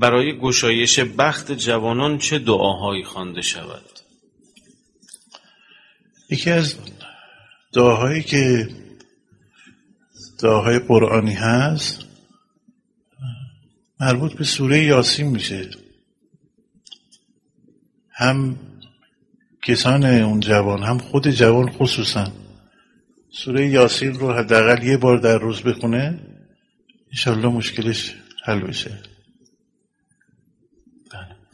برای گشایش بخت جوانان چه دعاهایی خوانده شود؟ یکی از دعاهایی که دعاهای قرآنی هست مربوط به سوره یاسین میشه. هم کسان اون جوان هم خود جوان خصوصا. سوره یاسین رو حداقل یه بار در روز بخونه انشالله مشکلش حل بشه. God